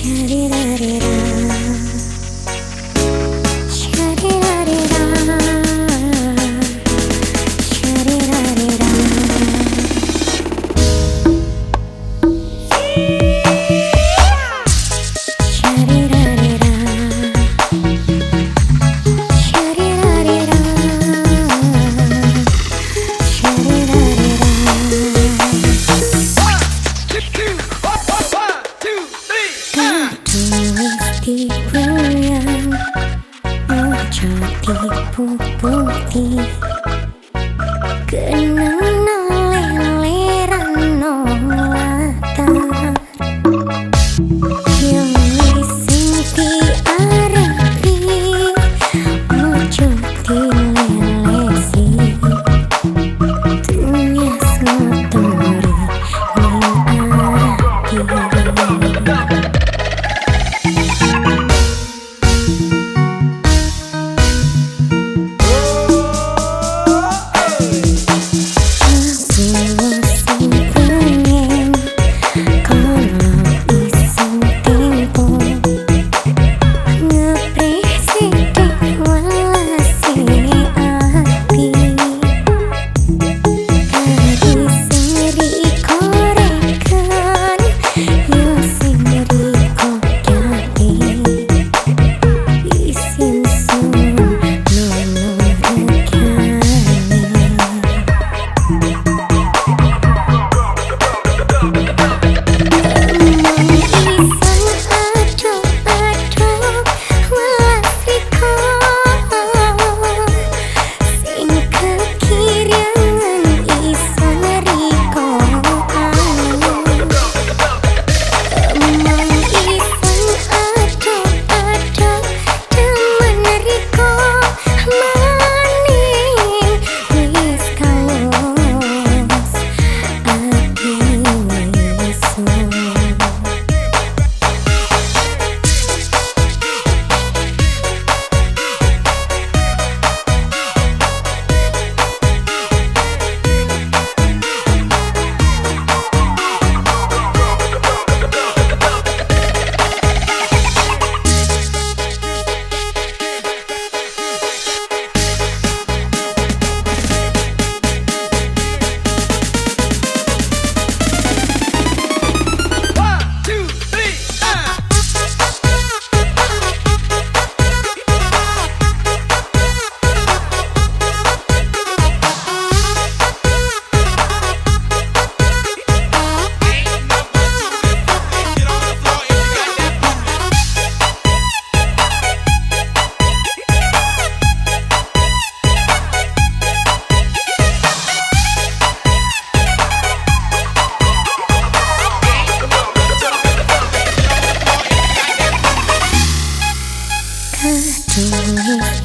Can't be putih Kenang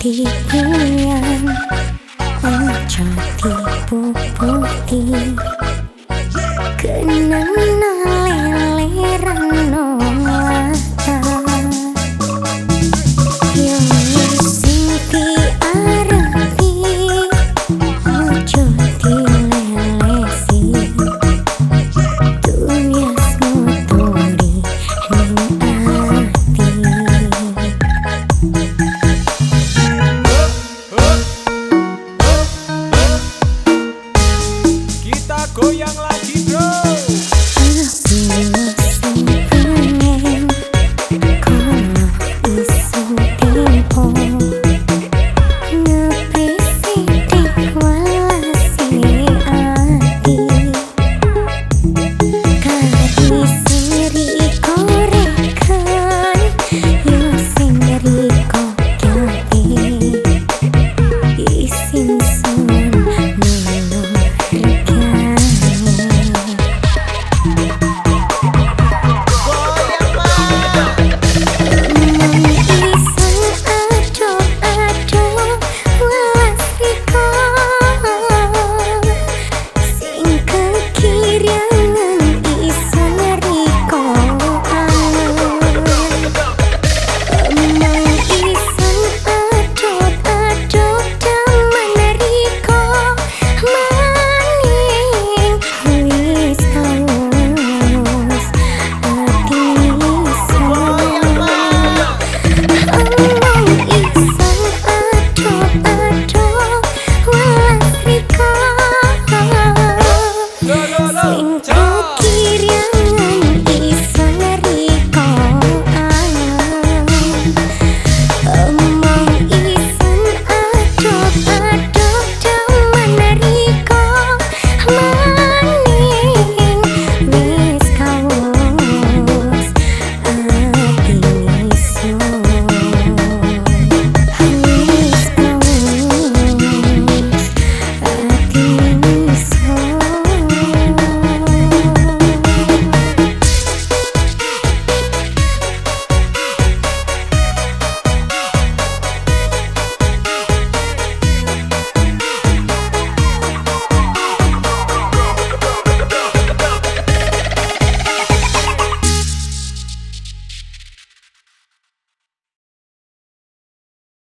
Ibu yang.